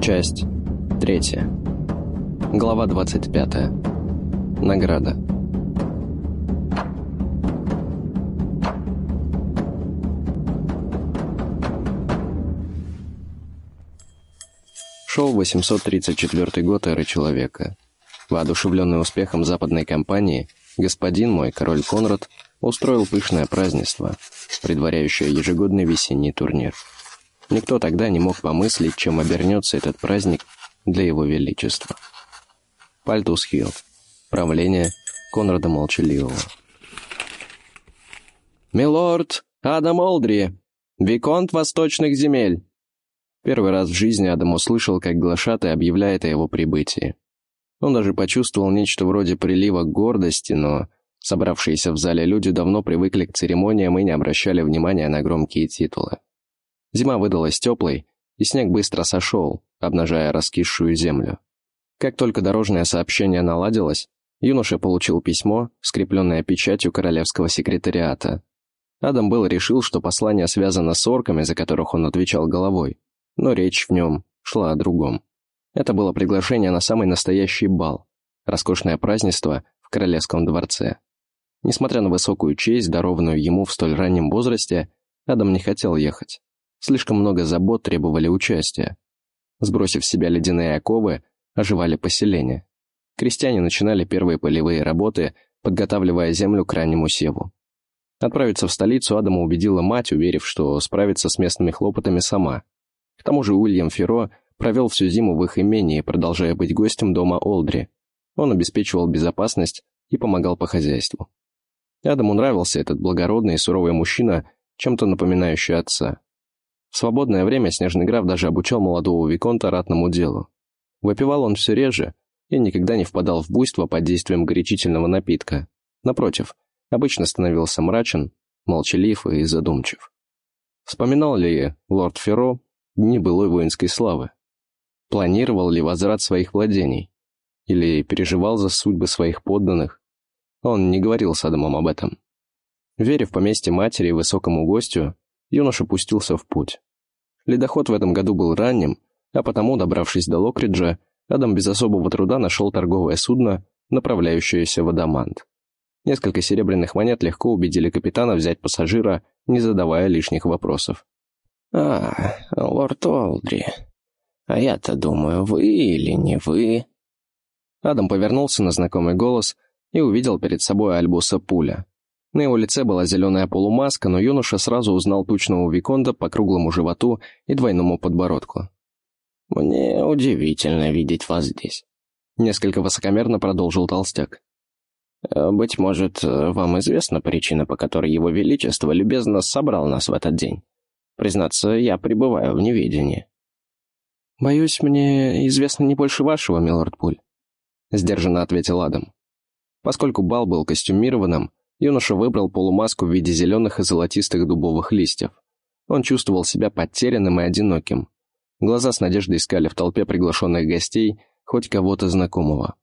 Часть третья. Глава 25. Награда. Шел 834 год эры человека. Воодушевленный успехом западной кампании, господин мой, король Конрад, устроил пышное празднество, предваряющее ежегодный весенний турнир. Никто тогда не мог помыслить, чем обернется этот праздник для его величества. Пальтус Хилл. Правление Конрада Молчаливого. «Милорд Адам Олдри, Виконт Восточных земель!» Первый раз в жизни Адам услышал, как глашатый объявляет о его прибытии. Он даже почувствовал нечто вроде прилива гордости, но собравшиеся в зале люди давно привыкли к церемониям и не обращали внимания на громкие титулы. Зима выдалась теплой, и снег быстро сошел, обнажая раскисшую землю. Как только дорожное сообщение наладилось, юноша получил письмо, скрепленное печатью королевского секретариата. Адам был решил, что послание связано с орками, за которых он отвечал головой, но речь в нем шла о другом. Это было приглашение на самый настоящий бал, роскошное празднество в королевском дворце. Несмотря на высокую честь, дарованную ему в столь раннем возрасте, Адам не хотел ехать. Слишком много забот требовали участия. Сбросив с себя ледяные оковы, оживали поселения. Крестьяне начинали первые полевые работы, подготавливая землю к раннему севу. Отправиться в столицу Адама убедила мать, уверив, что справится с местными хлопотами сама. К тому же Уильям Ферро провел всю зиму в их имении, продолжая быть гостем дома Олдри. Он обеспечивал безопасность и помогал по хозяйству. Адаму нравился этот благородный и суровый мужчина, чем-то напоминающий отца. В свободное время Снежный граф даже обучал молодого Виконта ратному делу. Выпивал он все реже и никогда не впадал в буйство под действием горячительного напитка. Напротив, обычно становился мрачен, молчалив и задумчив. Вспоминал ли лорд Ферро дни былой воинской славы? Планировал ли возврат своих владений? Или переживал за судьбы своих подданных? Он не говорил с Адамом об этом. Веря в поместье матери и высокому гостю, юноша пустился в путь. Ледоход в этом году был ранним, а потому, добравшись до Локриджа, Адам без особого труда нашел торговое судно, направляющееся в Адамант. Несколько серебряных монет легко убедили капитана взять пассажира, не задавая лишних вопросов. «А, лорд Олдри, а я-то думаю, вы или не вы?» Адам повернулся на знакомый голос и увидел перед собой Альбуса Пуля. На его лице была зеленая полумаска, но юноша сразу узнал тучного Виконда по круглому животу и двойному подбородку. «Мне удивительно видеть вас здесь», — несколько высокомерно продолжил толстяк. «Быть может, вам известна причина, по которой его величество любезно собрал нас в этот день. Признаться, я пребываю в неведении». «Боюсь, мне известно не больше вашего, милорд Пуль», — сдержанно ответил Адам. Поскольку бал был костюмированным, юноша выбрал полумаску в виде зеленых и золотистых дубовых листьев. Он чувствовал себя потерянным и одиноким. Глаза с надеждой искали в толпе приглашенных гостей хоть кого-то знакомого.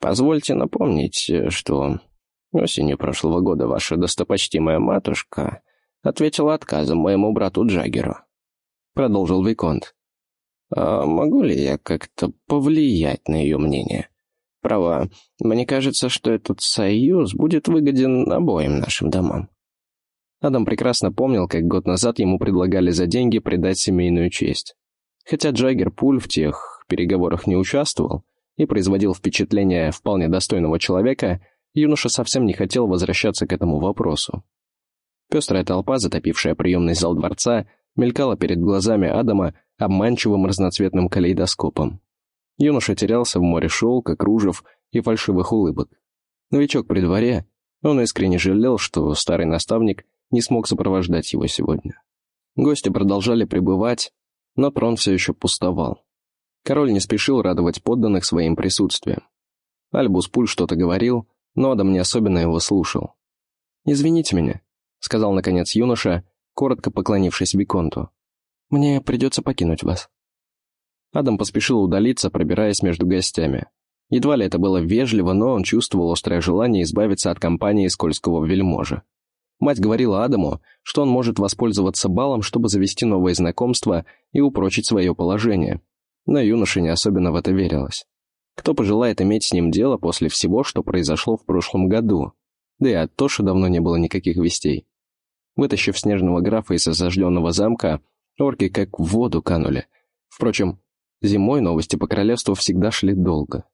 «Позвольте напомнить, что осенью прошлого года ваша достопочтимая матушка ответила отказом моему брату Джаггеру», — продолжил Виконт. А могу ли я как-то повлиять на ее мнение? Право, мне кажется, что этот союз будет выгоден обоим нашим домам. Адам прекрасно помнил, как год назад ему предлагали за деньги предать семейную честь. Хотя Джаггер Пуль в тех переговорах не участвовал и производил впечатление вполне достойного человека, юноша совсем не хотел возвращаться к этому вопросу. Пестрая толпа, затопившая приемный зал дворца, мелькала перед глазами Адама обманчивым разноцветным калейдоскопом. Юноша терялся в море шелка, кружев и фальшивых улыбок. Новичок при дворе, он искренне жалел, что старый наставник не смог сопровождать его сегодня. Гости продолжали пребывать, но трон все еще пустовал. Король не спешил радовать подданных своим присутствием. Альбус Пуль что-то говорил, но Адам не особенно его слушал. «Извините меня», — сказал наконец юноша, коротко поклонившись Виконту. «Мне придется покинуть вас». Адам поспешил удалиться, пробираясь между гостями. Едва ли это было вежливо, но он чувствовал острое желание избавиться от компании скользкого вельможа. Мать говорила Адаму, что он может воспользоваться балом, чтобы завести новые знакомства и упрочить свое положение. но юноше не особенно в это верилось. Кто пожелает иметь с ним дело после всего, что произошло в прошлом году? Да и от Тоши давно не было никаких вестей. Вытащив снежного графа из осажденного замка, орки как в воду канули. Впрочем, зимой новости по королевству всегда шли долго.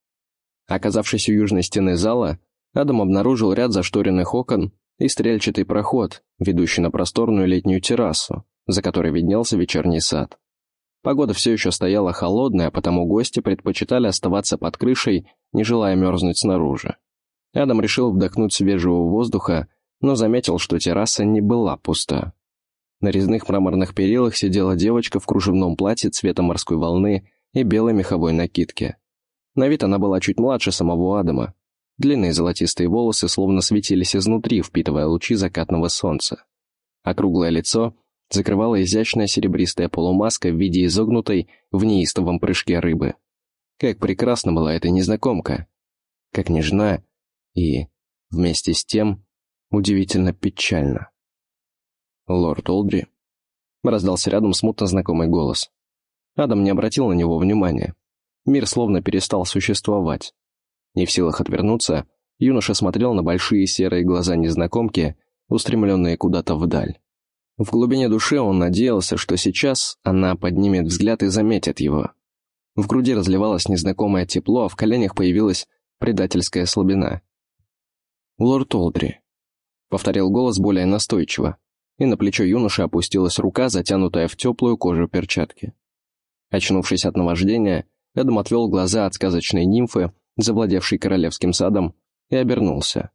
Оказавшись у южной стены зала, Адам обнаружил ряд зашторенных окон и стрельчатый проход, ведущий на просторную летнюю террасу, за которой виднелся вечерний сад. Погода все еще стояла холодная, потому гости предпочитали оставаться под крышей, не желая мерзнуть снаружи. Адам решил вдохнуть свежего воздуха, но заметил, что терраса не была пуста. На резных мраморных перилах сидела девочка в кружевном платье цвета морской волны и белой меховой накидке. На вид она была чуть младше самого Адама. Длинные золотистые волосы словно светились изнутри, впитывая лучи закатного солнца. Округлое лицо закрывала изящная серебристая полумаска в виде изогнутой в неистовом прыжке рыбы. Как прекрасна была эта незнакомка! Как нежна и, вместе с тем, удивительно печально. «Лорд Олдри?» — раздался рядом смутно знакомый голос. Адам не обратил на него внимания. Мир словно перестал существовать. Не в силах отвернуться, юноша смотрел на большие серые глаза незнакомки, устремленные куда-то вдаль. В глубине души он надеялся, что сейчас она поднимет взгляд и заметит его. В груди разливалось незнакомое тепло, а в коленях появилась предательская слабина. «Лорд Олдри», — повторил голос более настойчиво, и на плечо юноши опустилась рука, затянутая в теплую кожу перчатки. Очнувшись от наваждения, Эдом отвел глаза от сказочной нимфы, завладевшей королевским садом, и обернулся.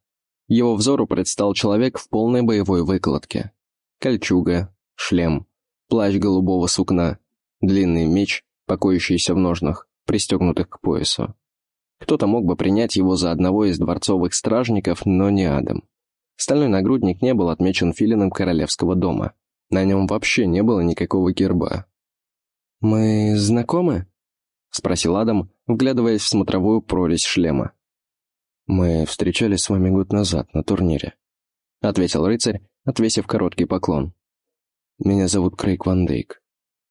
Его взору предстал человек в полной боевой выкладке. Кольчуга, шлем, плащ голубого сукна, длинный меч, покоящийся в ножнах, пристегнутых к поясу. Кто-то мог бы принять его за одного из дворцовых стражников, но не Адам. Стальной нагрудник не был отмечен филином королевского дома. На нем вообще не было никакого герба. «Мы знакомы?» — спросил Адам, вглядываясь в смотровую прорезь шлема. «Мы встречались с вами год назад на турнире», — ответил рыцарь, отвесив короткий поклон. «Меня зовут Крейг Ван Дейк».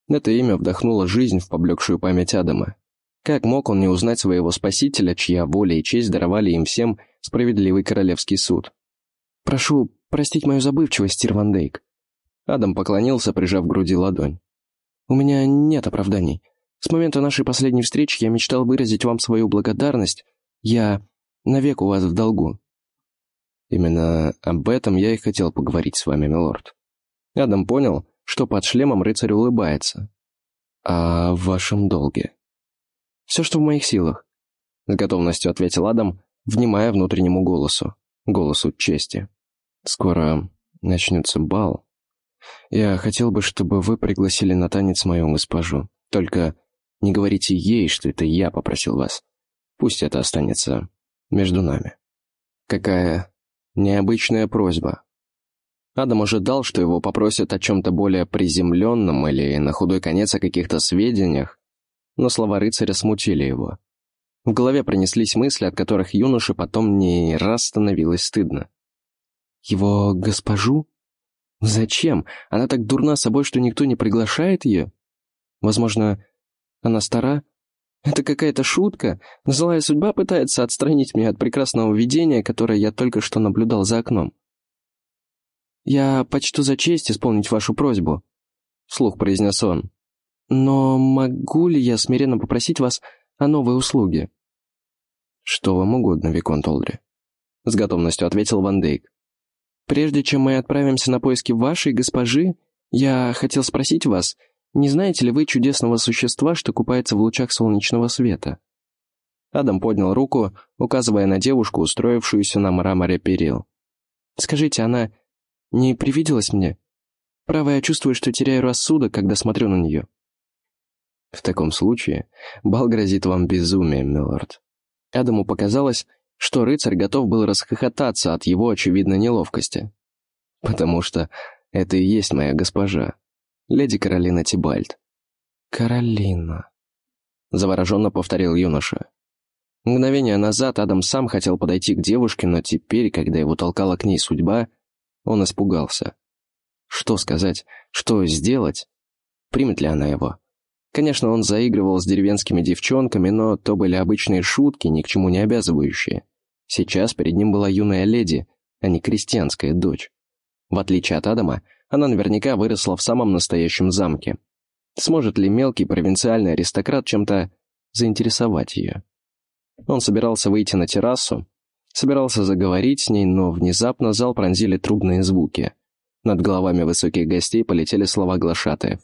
Это имя вдохнуло жизнь в поблекшую память Адама. Как мог он не узнать своего спасителя, чья воля и честь даровали им всем справедливый королевский суд? «Прошу простить мою забывчивость, Тир Ван Дейк». Адам поклонился, прижав к груди ладонь. «У меня нет оправданий. С момента нашей последней встречи я мечтал выразить вам свою благодарность. Я навек у вас в долгу. Именно об этом я и хотел поговорить с вами, милорд. Адам понял, что под шлемом рыцарь улыбается. А в вашем долге? Все, что в моих силах. С готовностью ответил Адам, внимая внутреннему голосу, голосу чести. Скоро начнется бал. Я хотел бы, чтобы вы пригласили на танец мою госпожу. Только не говорите ей, что это я попросил вас. Пусть это останется между нами. Какая Необычная просьба. Адам ожидал, что его попросят о чем-то более приземленном или, на худой конец, о каких-то сведениях, но слова рыцаря смутили его. В голове пронеслись мысли, от которых юноше потом не раз становилось стыдно. «Его госпожу? Зачем? Она так дурна собой, что никто не приглашает ее? Возможно, она стара это какая-то шутка. Злая судьба пытается отстранить меня от прекрасного видения, которое я только что наблюдал за окном. «Я почту за честь исполнить вашу просьбу», — вслух произнес он. «Но могу ли я смиренно попросить вас о новой услуге?» «Что вам угодно, Виконт Олдри», — с готовностью ответил Ван Дейк. «Прежде чем мы отправимся на поиски вашей госпожи, я хотел спросить вас, не знаете ли вы чудесного существа, что купается в лучах солнечного света?» Адам поднял руку, указывая на девушку, устроившуюся на мраморе перил. «Скажите, она не привиделась мне? Право, я чувствую, что теряю рассудок, когда смотрю на нее». «В таком случае бал грозит вам безумием, милорд». Адаму показалось, что рыцарь готов был расхохотаться от его очевидной неловкости. «Потому что это и есть моя госпожа леди Каролина Тибальд. «Каролина», — завороженно повторил юноша. Мгновение назад Адам сам хотел подойти к девушке, но теперь, когда его толкала к ней судьба, он испугался. Что сказать? Что сделать? Примет ли она его? Конечно, он заигрывал с деревенскими девчонками, но то были обычные шутки, ни к чему не обязывающие. Сейчас перед ним была юная леди, а не крестьянская дочь. В отличие от Адама, она наверняка выросла в самом настоящем замке. Сможет ли мелкий провинциальный аристократ чем-то заинтересовать ее? Он собирался выйти на террасу, собирался заговорить с ней, но внезапно зал пронзили трубные звуки. Над головами высоких гостей полетели слова глашатаев.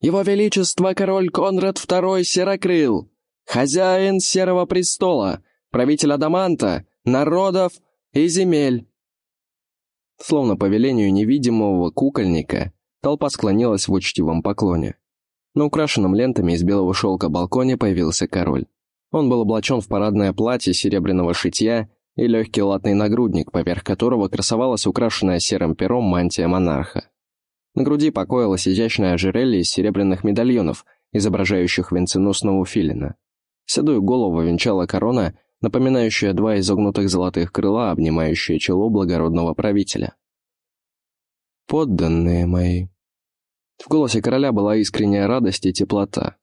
«Его Величество король Конрад II Серокрыл, хозяин Серого престола, правитель Адаманта, народов и земель!» Словно по велению невидимого кукольника, толпа склонилась в учтивом поклоне. На украшенном лентами из белого шелка балконе появился король. Он был облачен в парадное платье серебряного шитья и легкий латный нагрудник, поверх которого красовалась украшенная серым пером мантия монарха. На груди покоилось изящное ожерелье из серебряных медальонов, изображающих венценосного филина. Седую голову венчала корона, напоминающая два изогнутых золотых крыла, обнимающие чело благородного правителя. «Подданные мои!» В голосе короля была искренняя радость и теплота.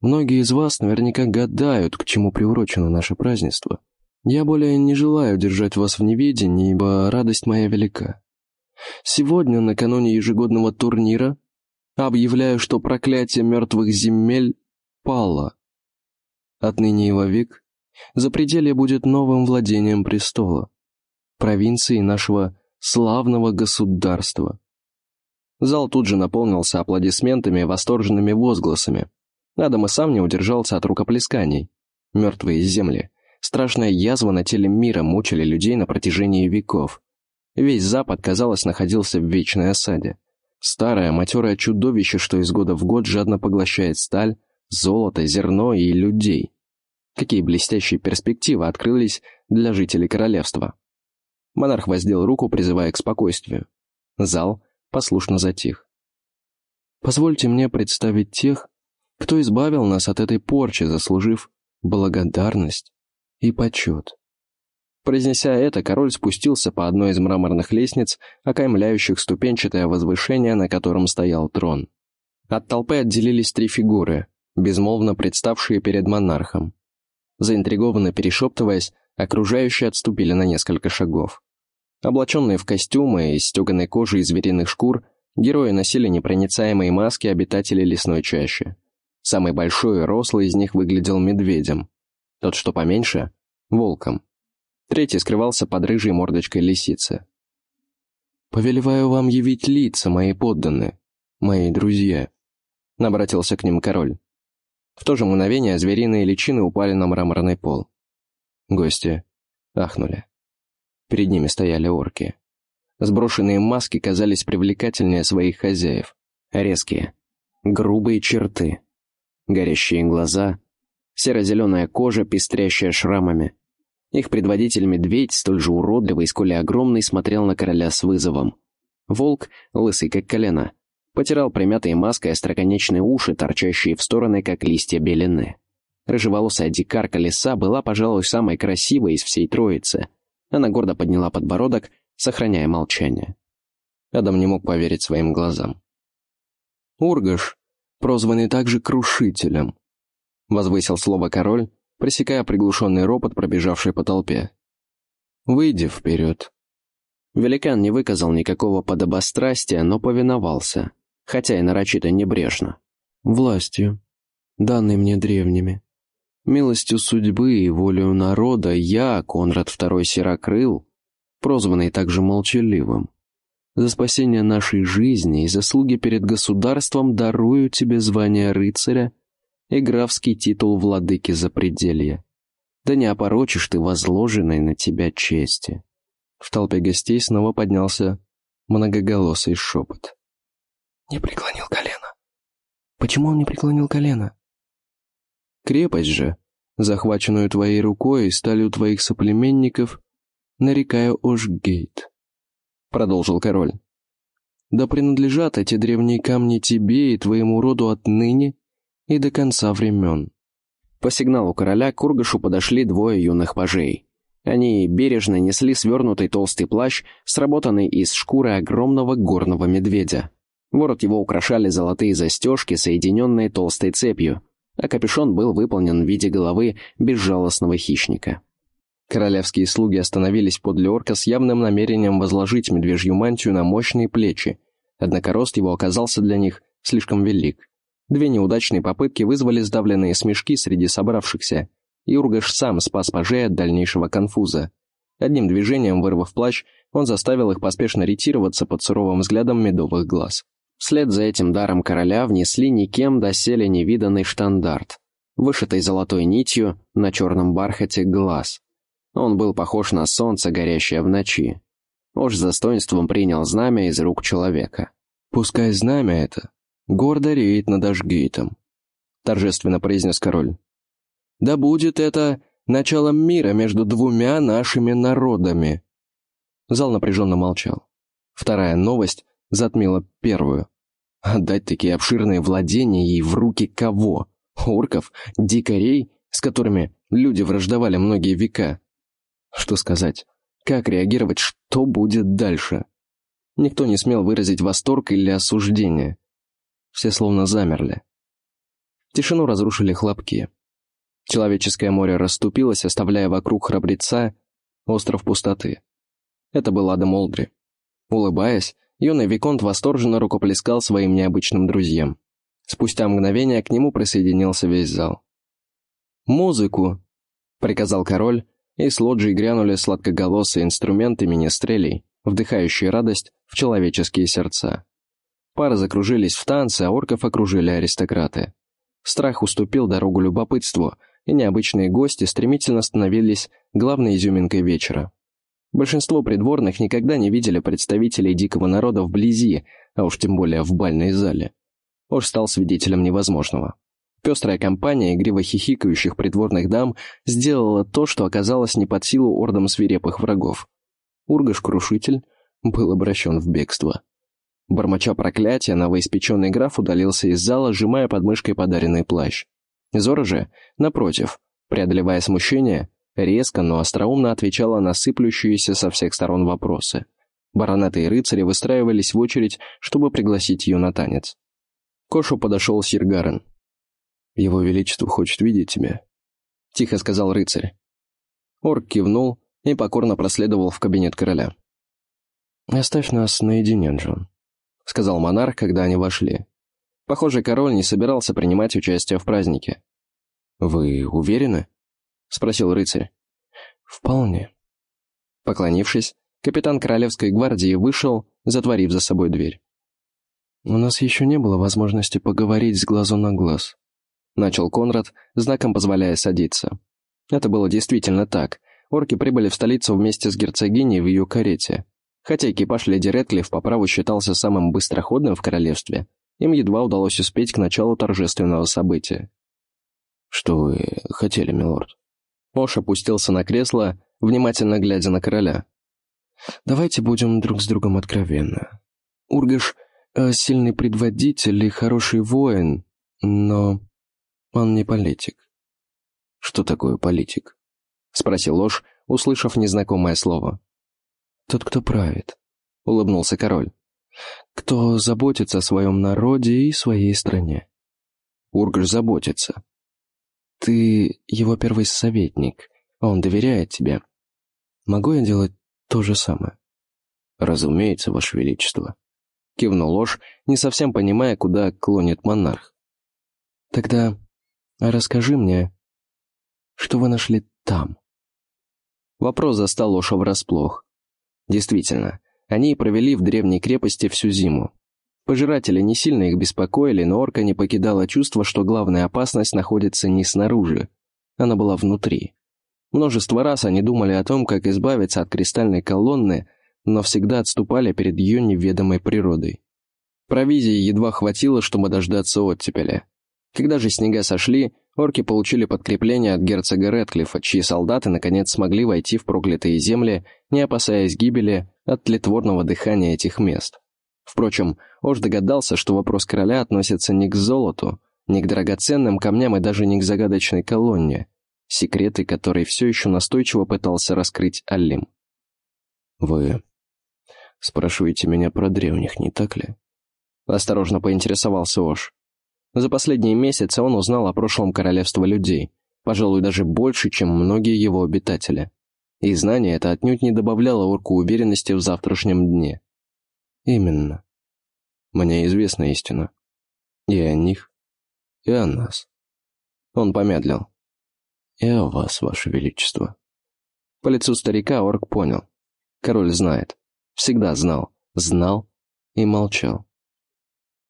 «Многие из вас наверняка гадают, к чему приурочено наше празднество. Я более не желаю держать вас в неведении, ибо радость моя велика. Сегодня, накануне ежегодного турнира, объявляю, что проклятие мертвых земель пало. Отныне и вовек запределье будет новым владением престола, провинции нашего славного государства. Зал тут же наполнился аплодисментами и восторженными возгласами. Адам и сам не удержался от рукоплесканий. Мертвые земли, страшная язва на теле мира мучили людей на протяжении веков. Весь Запад, казалось, находился в вечной осаде. Старое, матерое чудовище, что из года в год жадно поглощает сталь, золото, зерно и людей. Какие блестящие перспективы открылись для жителей королевства. Монарх воздел руку, призывая к спокойствию. Зал послушно затих. «Позвольте мне представить тех, кто избавил нас от этой порчи, заслужив благодарность и почет». Произнеся это, король спустился по одной из мраморных лестниц, окаймляющих ступенчатое возвышение, на котором стоял трон. От толпы отделились три фигуры, безмолвно представшие перед монархом. Заинтригованно перешептываясь, окружающие отступили на несколько шагов. Облаченные в костюмы из стеганой кожи и звериных шкур, герои носили непроницаемые маски обитателей лесной чащи. Самый большой и рослый из них выглядел медведем. Тот, что поменьше — волком. Третий скрывался под рыжей мордочкой лисицы. «Повелеваю вам явить лица, мои подданные, мои друзья», — обратился к ним король. В то же мгновение звериные личины упали на мраморный пол. Гости ахнули. Перед ними стояли орки. Сброшенные маски казались привлекательнее своих хозяев. Резкие, грубые черты, горящие глаза, серо-зеленая кожа, пестрящая шрамами, их предводитель медведь, столь же уродливый, сколь и огромный, смотрел на короля с вызовом. Волк, лысый как колено, потирал примятые маской остроконечные уши, торчащие в стороны, как листья белины. Рыжеволосая дикарка леса была, пожалуй, самой красивой из всей троицы. Она гордо подняла подбородок, сохраняя молчание. Адам не мог поверить своим глазам. «Ургаш, прозванный также Крушителем», — возвысил слово король, пресекая приглушенный ропот, пробежавший по толпе. «Выйди вперед». Великан не выказал никакого подобострастия, но повиновался, хотя и нарочито небрежно. «Властью, данной мне древними, милостью судьбы и волею народа, я, Конрад II Серокрыл, прозванный также молчаливым, за спасение нашей жизни и заслуги перед государством дарую тебе звание рыцаря и графский титул владыки запределья. Да не опорочишь ты возложенной на тебя чести. В толпе гостей снова поднялся многоголосый шепот. «Не преклонил колено. Почему он не преклонил колено?» «Крепость же, захваченную твоей рукой и сталью твоих соплеменников, нарекаю Ошгейт», — продолжил король. «Да принадлежат эти древние камни тебе и твоему роду отныне и до конца времен. По сигналу короля к Кургашу подошли двое юных пажей. Они бережно несли свернутый толстый плащ, сработанный из шкуры огромного горного медведя. Ворот его украшали золотые застежки, соединенные толстой цепью, а капюшон был выполнен в виде головы безжалостного хищника. Королевские слуги остановились подле орка с явным намерением возложить медвежью мантию на мощные плечи, однако рост его оказался для них слишком велик. Две неудачные попытки вызвали сдавленные смешки среди собравшихся, и Ургаш сам спас пажей от дальнейшего конфуза. Одним движением, вырвав плащ, он заставил их поспешно ретироваться под суровым взглядом медовых глаз. Вслед за этим даром короля внесли никем доселе невиданный штандарт, вышитый золотой нитью на черном бархате глаз. Он был похож на солнце, горящее в ночи. Ож с достоинством принял знамя из рук человека. «Пускай знамя это гордо реет над Ашгейтом», — торжественно произнес король. «Да будет это началом мира между двумя нашими народами». Зал напряженно молчал. Вторая новость затмила первую. Отдать такие обширные владения ей в руки кого? Орков? Дикарей, с которыми люди враждовали многие века? Что сказать? Как реагировать? Что будет дальше? Никто не смел выразить восторг или осуждение. Все словно замерли. Тишину разрушили хлопки. Человеческое море расступилось, оставляя вокруг храбреца остров пустоты. Это был Адам Олдри. Улыбаясь, юный Виконт восторженно рукоплескал своим необычным друзьям. Спустя мгновение к нему присоединился весь зал. «Музыку!» — приказал король, и с лоджий грянули сладкоголосые инструменты министрелей, вдыхающие радость в человеческие сердца. Пары закружились в танце, а орков окружили аристократы. Страх уступил дорогу любопытству, и необычные гости стремительно становились главной изюминкой вечера. Большинство придворных никогда не видели представителей дикого народа вблизи, а уж тем более в бальной зале. Ош стал свидетелем невозможного. Пестрая компания игриво хихикающих придворных дам сделала то, что оказалось не под силу ордам свирепых врагов. Ургаш-крушитель был обращен в бегство. Бормоча проклятия, новоиспеченный граф удалился из зала, сжимая под мышкой подаренный плащ. Зора же, напротив, преодолевая смущение, резко, но остроумно отвечала на сыплющиеся со всех сторон вопросы. Баронеты и рыцари выстраивались в очередь, чтобы пригласить ее на танец. К Кошу подошел Сир Гарен. «Его Величество хочет видеть тебя», — тихо сказал рыцарь. Орк кивнул и покорно проследовал в кабинет короля. «Оставь нас наедине, Джон», — сказал монарх, когда они вошли. Похоже, король не собирался принимать участие в празднике. «Вы уверены?» — спросил рыцарь. «Вполне». Поклонившись, капитан Королевской гвардии вышел, затворив за собой дверь. «У нас еще не было возможности поговорить с глазу на глаз», — начал Конрад, знаком позволяя садиться. Это было действительно так. Орки прибыли в столицу вместе с герцогиней в ее карете. Хотя экипаж леди Редклифф по праву считался самым быстроходным в королевстве, им едва удалось успеть к началу торжественного события. «Что вы хотели, милорд?» Ош опустился на кресло, внимательно глядя на короля. «Давайте будем друг с другом откровенны. Ургаш э, — сильный предводитель и хороший воин, но он не политик». «Что такое политик?» — спросил Ош, услышав незнакомое слово. «Тот, кто правит», — улыбнулся король. «Кто заботится о своем народе и своей стране». «Ургаш заботится», ты его первый советник, он доверяет тебе. Могу я делать то же самое? Разумеется, Ваше Величество. Кивнул ложь, не совсем понимая, куда клонит монарх. Тогда расскажи мне, что вы нашли там? Вопрос застал Лоша врасплох. Действительно, они провели в древней крепости всю зиму. Пожиратели не сильно их беспокоили, но орка не покидало чувство, что главная опасность находится не снаружи. Она была внутри. Множество раз они думали о том, как избавиться от кристальной колонны, но всегда отступали перед ее неведомой природой. Провизии едва хватило, чтобы дождаться оттепеля. Когда же снега сошли, орки получили подкрепление от герцога Редклифа, чьи солдаты наконец смогли войти в проклятые земли, не опасаясь гибели от тлетворного дыхания этих мест. Впрочем, Ош догадался, что вопрос короля относится не к золоту, не к драгоценным камням и даже не к загадочной колонне, секреты которой все еще настойчиво пытался раскрыть Аллим. «Вы спрашиваете меня про древних, не так ли?» — осторожно поинтересовался Ош. За последние месяцы он узнал о прошлом королевства людей, пожалуй, даже больше, чем многие его обитатели. И знание это отнюдь не добавляло орку уверенности в завтрашнем дне. Именно. Мне известна истина. И о них, и о нас. Он помедлил. И о вас, ваше величество. По лицу старика орк понял. Король знает. Всегда знал. Знал и молчал.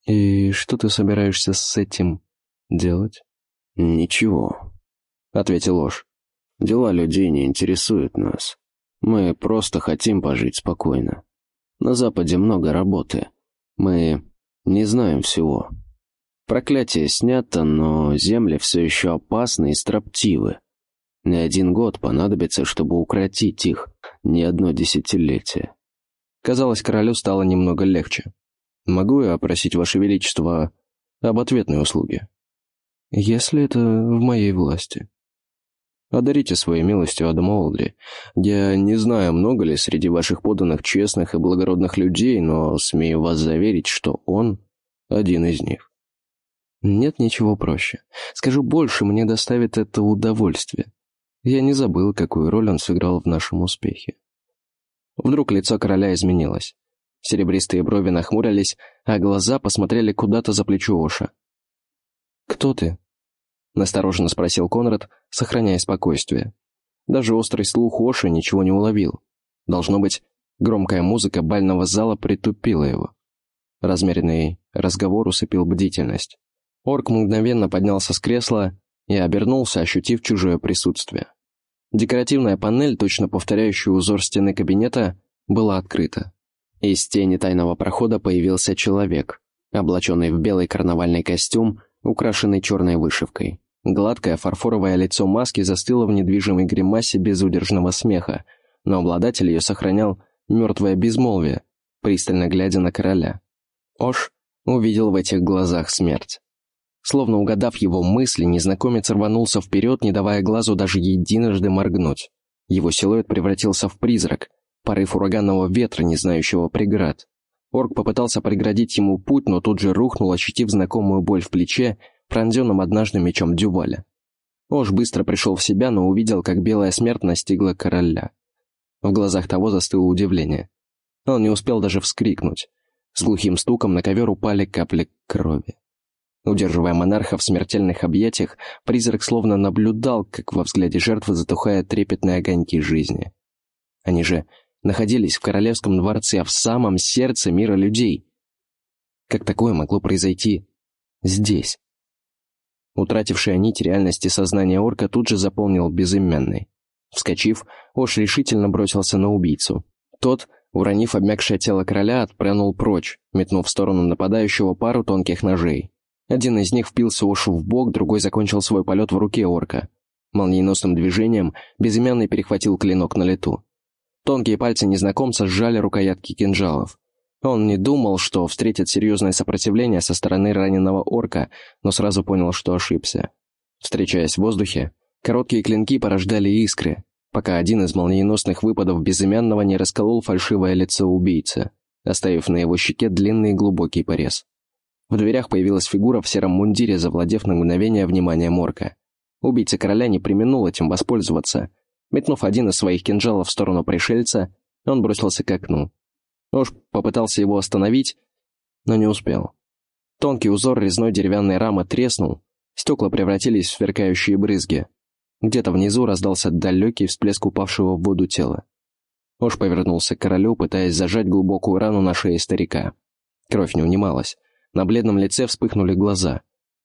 «И что ты собираешься с этим делать?» «Ничего», — ответил Ложь. «Дела людей не интересуют нас. Мы просто хотим пожить спокойно. На Западе много работы. Мы не знаем всего. Проклятие снято, но земли все еще опасны и строптивы. Не один год понадобится, чтобы укротить их, не одно десятилетие». Казалось, королю стало немного легче. Могу я просить Ваше Величество об ответной услуге? Если это в моей власти. Одарите своей милостью Адама Олдри. Я не знаю, много ли среди ваших подданных честных и благородных людей, но смею вас заверить, что он один из них. Нет ничего проще. Скажу больше, мне доставит это удовольствие. Я не забыл, какую роль он сыграл в нашем успехе. Вдруг лицо короля изменилось. Серебристые брови нахмурились, а глаза посмотрели куда-то за плечо Оша. «Кто ты?» — настороженно спросил Конрад, сохраняя спокойствие. Даже острый слух Оша ничего не уловил. Должно быть, громкая музыка бального зала притупила его. Размеренный разговор усыпил бдительность. Орк мгновенно поднялся с кресла и обернулся, ощутив чужое присутствие. Декоративная панель, точно повторяющая узор стены кабинета, была открыта. Из тени тайного прохода появился человек, облаченный в белый карнавальный костюм, украшенный черной вышивкой. Гладкое фарфоровое лицо маски застыло в недвижимой гримасе безудержного смеха, но обладатель ее сохранял мертвое безмолвие, пристально глядя на короля. Ош увидел в этих глазах смерть. Словно угадав его мысли, незнакомец рванулся вперед, не давая глазу даже единожды моргнуть. Его силуэт превратился в призрак, порыв ураганного ветра, не знающего преград. Орк попытался преградить ему путь, но тут же рухнул, ощутив знакомую боль в плече, пронзенном однажды мечом Дюваля. Ош быстро пришел в себя, но увидел, как белая смерть настигла короля. В глазах того застыло удивление. Он не успел даже вскрикнуть. С глухим стуком на ковер упали капли крови. Удерживая монарха в смертельных объятиях, призрак словно наблюдал, как во взгляде жертвы затухают трепетные огоньки жизни. Они же находились в королевском дворце, в самом сердце мира людей. Как такое могло произойти здесь? Утратившая нить реальности сознания орка тут же заполнил безымянный. Вскочив, Ош решительно бросился на убийцу. Тот, уронив обмякшее тело короля, отпрянул прочь, метнув в сторону нападающего пару тонких ножей. Один из них впился Ошу в бок, другой закончил свой полет в руке орка. Молниеносным движением безымянный перехватил клинок на лету. Тонкие пальцы незнакомца сжали рукоятки кинжалов. Он не думал, что встретит серьезное сопротивление со стороны раненого орка, но сразу понял, что ошибся. Встречаясь в воздухе, короткие клинки порождали искры, пока один из молниеносных выпадов безымянного не расколол фальшивое лицо убийцы, оставив на его щеке длинный глубокий порез. В дверях появилась фигура в сером мундире, завладев на мгновение вниманием орка. Убийца короля не применул этим воспользоваться — Метнув один из своих кинжалов в сторону пришельца, он бросился к окну. Уж попытался его остановить, но не успел. Тонкий узор резной деревянной рамы треснул, стекла превратились в сверкающие брызги. Где-то внизу раздался далекий всплеск упавшего в воду тела. Ош повернулся к королю, пытаясь зажать глубокую рану на шее старика. Кровь не унималась. На бледном лице вспыхнули глаза.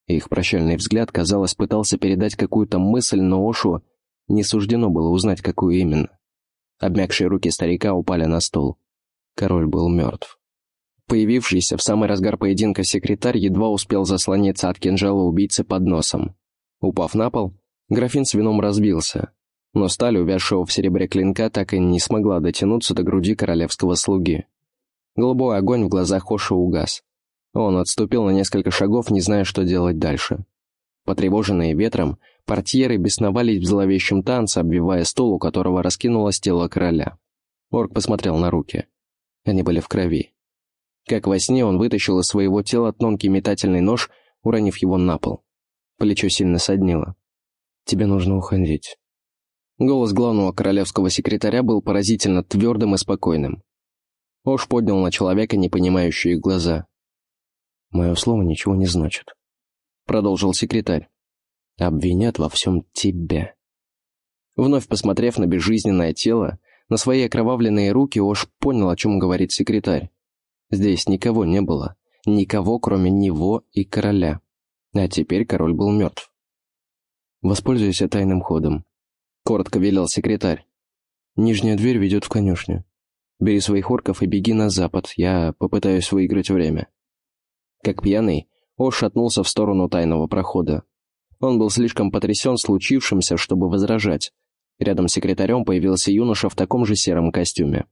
Их прощальный взгляд, казалось, пытался передать какую-то мысль, но Ошу не суждено было узнать, какую именно. Обмякшие руки старика упали на стол. Король был мертв. Появившийся в самый разгар поединка секретарь едва успел заслониться от кинжала убийцы под носом. Упав на пол, графин с вином разбился, но сталь, увязшего в серебре клинка, так и не смогла дотянуться до груди королевского слуги. Голубой огонь в глазах Оши угас. Он отступил на несколько шагов, не зная, что делать дальше. Потревоженные ветром, Портьеры бесновались в зловещем танце, обвивая стол, у которого раскинулось тело короля. Орк посмотрел на руки. Они были в крови. Как во сне он вытащил из своего тела тонкий метательный нож, уронив его на пол. Плечо сильно соднило. «Тебе нужно уходить». Голос главного королевского секретаря был поразительно твердым и спокойным. Ош поднял на человека непонимающие глаза. «Мое слово ничего не значит», — продолжил секретарь. «Обвинят во всем тебя». Вновь посмотрев на безжизненное тело, на свои окровавленные руки, Ош понял, о чем говорит секретарь. Здесь никого не было. Никого, кроме него и короля. А теперь король был мертв. «Воспользуйся тайным ходом», — коротко велел секретарь. «Нижняя дверь ведет в конюшню. Бери своих орков и беги на запад, я попытаюсь выиграть время». Как пьяный, Ош шатнулся в сторону тайного прохода. Он был слишком потрясен случившимся, чтобы возражать. Рядом с секретарем появился юноша в таком же сером костюме.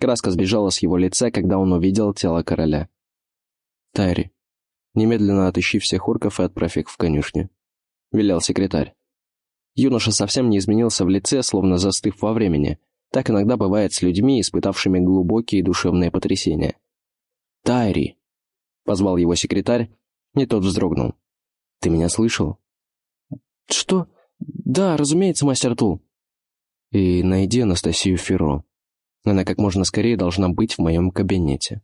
Краска сбежала с его лица, когда он увидел тело короля. «Тайри, немедленно отыщи всех орков и отправь их в конюшню», — велел секретарь. Юноша совсем не изменился в лице, словно застыв во времени. Так иногда бывает с людьми, испытавшими глубокие душевные потрясения. «Тайри!» — позвал его секретарь, и тот вздрогнул. «Ты меня слышал?» «Что? Да, разумеется, мастер Тул». «И найди Анастасию Ферро. Она как можно скорее должна быть в моем кабинете».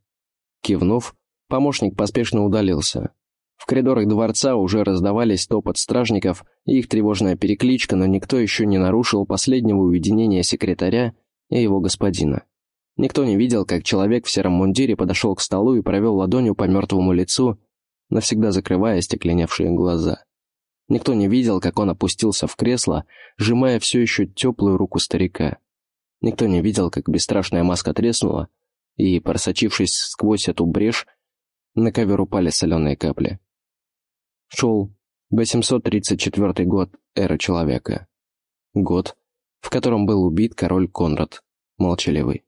Кивнув, помощник поспешно удалился. В коридорах дворца уже раздавались топот стражников и их тревожная перекличка, но никто еще не нарушил последнего уединения секретаря и его господина. Никто не видел, как человек в сером мундире подошел к столу и провел ладонью по мертвому лицу, навсегда закрывая стекленевшие глаза. Никто не видел, как он опустился в кресло, сжимая все еще теплую руку старика. Никто не видел, как бесстрашная маска треснула, и, просочившись сквозь эту брешь, на ковер упали соленые капли. Шел 834 год эры человека. Год, в котором был убит король Конрад, молчаливый.